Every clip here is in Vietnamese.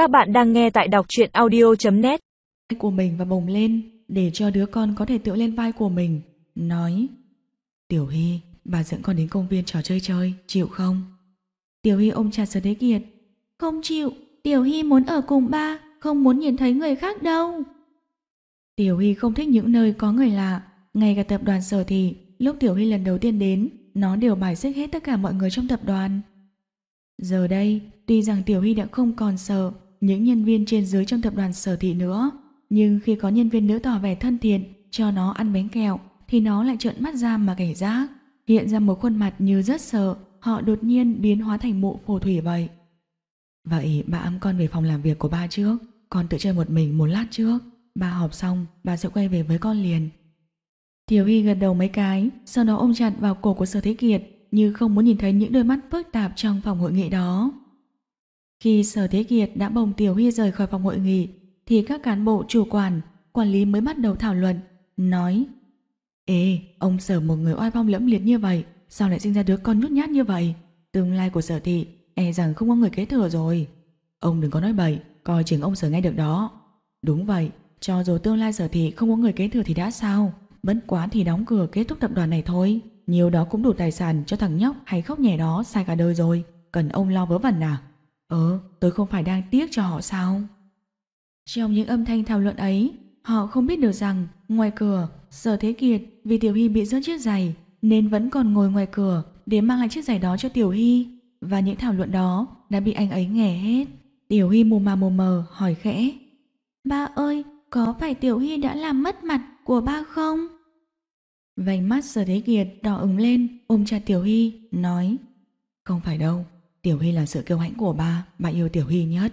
Các bạn đang nghe tại đọc truyện audio.net của mình và bồng lên để cho đứa con có thể tựa lên vai của mình. Nói Tiểu Hy, bà dẫn con đến công viên trò chơi chơi, chịu không? Tiểu Hy ôm chặt Sở Thế Kiệt. Không chịu, Tiểu Hy muốn ở cùng ba, không muốn nhìn thấy người khác đâu. Tiểu Hy không thích những nơi có người lạ, ngay cả tập đoàn Sở Thị, lúc Tiểu Hy lần đầu tiên đến, nó đều bài xích hết tất cả mọi người trong tập đoàn. Giờ đây, tuy rằng Tiểu Hy đã không còn sợ những nhân viên trên dưới trong tập đoàn Sở Thị nữa, nhưng khi có nhân viên nữ tỏ vẻ thân thiện cho nó ăn bánh kẹo thì nó lại trợn mắt ra mà cảnh giác, hiện ra một khuôn mặt như rất sợ, họ đột nhiên biến hóa thành mụ phù thủy vậy. Vậy bà ấm con về phòng làm việc của ba trước, con tự chơi một mình một lát trước, ba họp xong, bà sẽ quay về với con liền. Tiểu Hy gật đầu mấy cái, sau đó ôm chặt vào cổ của Sở Thế Kiệt như không muốn nhìn thấy những đôi mắt phức tạp trong phòng hội nghị đó. Khi Sở Thế Kiệt đã bồng Tiểu Hy rời khỏi phòng hội nghị, thì các cán bộ chủ quản, quản lý mới bắt đầu thảo luận, nói Ê, ông Sở một người oai phong lẫm liệt như vậy, sao lại sinh ra đứa con nhút nhát như vậy? Tương lai của Sở Thị, e rằng không có người kế thừa rồi. Ông đừng có nói bậy, coi chừng ông Sở nghe được đó. Đúng vậy, cho dù tương lai Sở Thị không có người kế thừa thì đã sao? Bất quá thì đóng cửa kết thúc tập đoàn này thôi. Nhiều đó cũng đủ tài sản cho thằng nhóc hay khóc nhẹ đó sai cả đời rồi. Cần ông lo vớ vẩn à? Ờ, tôi không phải đang tiếc cho họ sao? Trong những âm thanh thảo luận ấy, họ không biết được rằng ngoài cửa, Sở Thế Kiệt vì Tiểu Hy bị rớt chiếc giày nên vẫn còn ngồi ngoài cửa để mang lại chiếc giày đó cho Tiểu Hy. Và những thảo luận đó đã bị anh ấy nghe hết. Tiểu Hy mù mà mù mờ hỏi khẽ. Ba ơi, có phải Tiểu Hy đã làm mất mặt của ba không? Vành mắt Sở Thế Kiệt đỏ ửng lên, ôm chặt Tiểu Hy, nói Không phải đâu, Tiểu Hy là sự kiêu hãnh của ba, ba yêu Tiểu Hy nhất.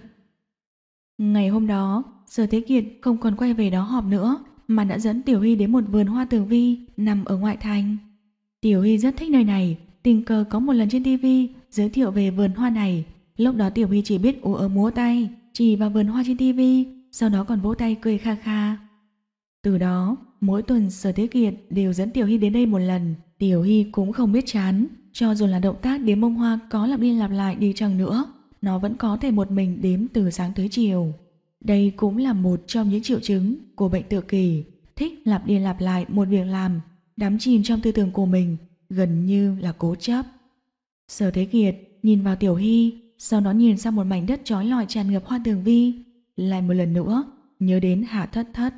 Ngày hôm đó, Sở Thế Kiệt không còn quay về đó họp nữa, mà đã dẫn Tiểu Hy đến một vườn hoa tường vi nằm ở ngoại thành. Tiểu Hy rất thích nơi này, tình cờ có một lần trên TV giới thiệu về vườn hoa này. Lúc đó Tiểu Hy chỉ biết ú ớ múa tay, chỉ vào vườn hoa trên TV, sau đó còn vỗ tay cười kha kha. Từ đó, mỗi tuần Sở Thế Kiệt đều dẫn Tiểu Hy đến đây một lần. Tiểu Hy cũng không biết chán, cho dù là động tác đếm bông hoa có lặp đi lặp lại đi chăng nữa, nó vẫn có thể một mình đếm từ sáng tới chiều. Đây cũng là một trong những triệu chứng của bệnh tự kỷ, thích lặp đi lặp lại một việc làm, đắm chìm trong tư tưởng của mình, gần như là cố chấp. Sở Thế Kiệt nhìn vào Tiểu Hy, sau đó nhìn sang một mảnh đất trói lọi tràn ngập hoa tường vi, lại một lần nữa nhớ đến Hạ Thất Thất.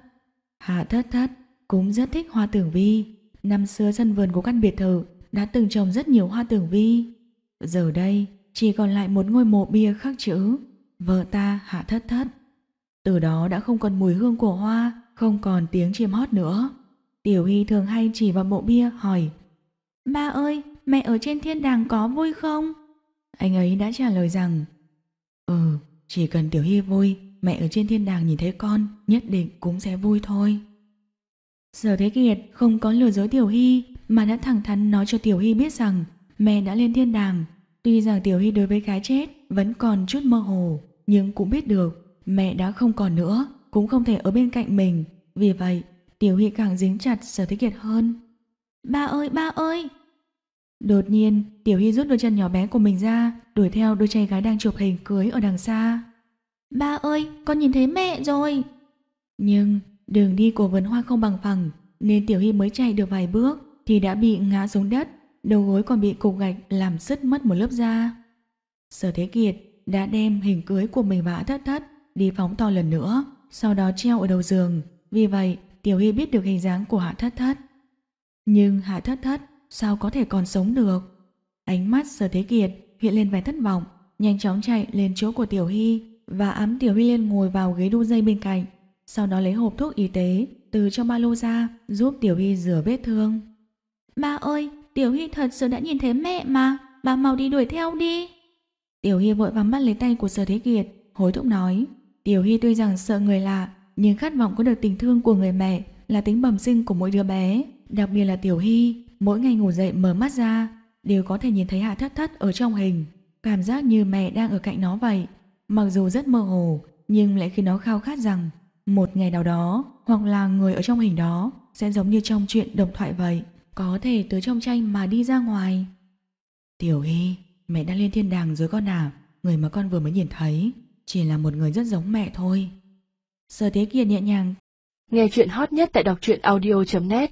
Hạ Thất Thất cũng rất thích hoa tường vi, năm xưa sân vườn của căn biệt thự đã từng trồng rất nhiều hoa tưởng vi. Giờ đây chỉ còn lại một ngôi mộ bia khắc chữ Vợ ta Hạ Thất Thất. Từ đó đã không còn mùi hương của hoa, không còn tiếng chim hót nữa. Tiểu Hy thường hay chỉ vào mộ bia hỏi Ba ơi, mẹ ở trên thiên đàng có vui không? Anh ấy đã trả lời rằng Ừ, chỉ cần Tiểu Hy vui, mẹ ở trên thiên đàng nhìn thấy con nhất định cũng sẽ vui thôi. Giờ Thế Kiệt không có lừa dối Tiểu Hy mà đã thẳng thắn nói cho Tiểu Hy biết rằng mẹ đã lên thiên đàng. Tuy rằng Tiểu Hy đối với cái chết vẫn còn chút mơ hồ, nhưng cũng biết được mẹ đã không còn nữa, cũng không thể ở bên cạnh mình. Vì vậy, Tiểu Hy càng dính chặt Sở Thế Kiệt hơn. Ba ơi, ba ơi! Đột nhiên, Tiểu Hy rút đôi chân nhỏ bé của mình ra, đuổi theo đôi trai gái đang chụp hình cưới ở đằng xa. Ba ơi, con nhìn thấy mẹ rồi! Nhưng đường đi của vườn hoa không bằng phẳng, nên Tiểu Hy mới chạy được vài bước thì đã bị ngã xuống đất, đầu gối còn bị cục gạch làm sứt mất một lớp da. Sở Thế Kiệt đã đem hình cưới của mình vã thất thất đi phóng to lần nữa, sau đó treo ở đầu giường. Vì vậy, Tiểu Hy biết được hình dáng của Hạ Thất Thất. Nhưng Hạ Thất Thất sao có thể còn sống được? Ánh mắt Sở Thế Kiệt hiện lên vẻ thất vọng, nhanh chóng chạy lên chỗ của Tiểu Hy và ám Tiểu Hy lên ngồi vào ghế đu dây bên cạnh. Sau đó lấy hộp thuốc y tế từ trong ba lô ra giúp Tiểu Hy rửa vết thương. Ba ơi, Tiểu Hy thật sự đã nhìn thấy mẹ mà, bà mau đi đuổi theo đi. Tiểu Hy vội vắm bắt lấy tay của Sở Thế Kiệt, hối thúc nói. Tiểu Hy tuy rằng sợ người lạ, nhưng khát vọng có được tình thương của người mẹ là tính bẩm sinh của mỗi đứa bé. Đặc biệt là Tiểu Hy, mỗi ngày ngủ dậy mở mắt ra, đều có thể nhìn thấy Hạ Thất Thất ở trong hình. Cảm giác như mẹ đang ở cạnh nó vậy. Mặc dù rất mơ hồ, nhưng lại khiến nó khao khát rằng một ngày nào đó, hoặc là người ở trong hình đó sẽ giống như trong chuyện độc thoại vậy, có thể từ trong tranh mà đi ra ngoài. Tiểu Hy, mẹ đã lên thiên đàng rồi con à, người mà con vừa mới nhìn thấy. chỉ là một người rất giống mẹ thôi. Sở Thế Kiệt nhẹ nhàng Nghe chuyện hot nhất tại đọc truyện audio.net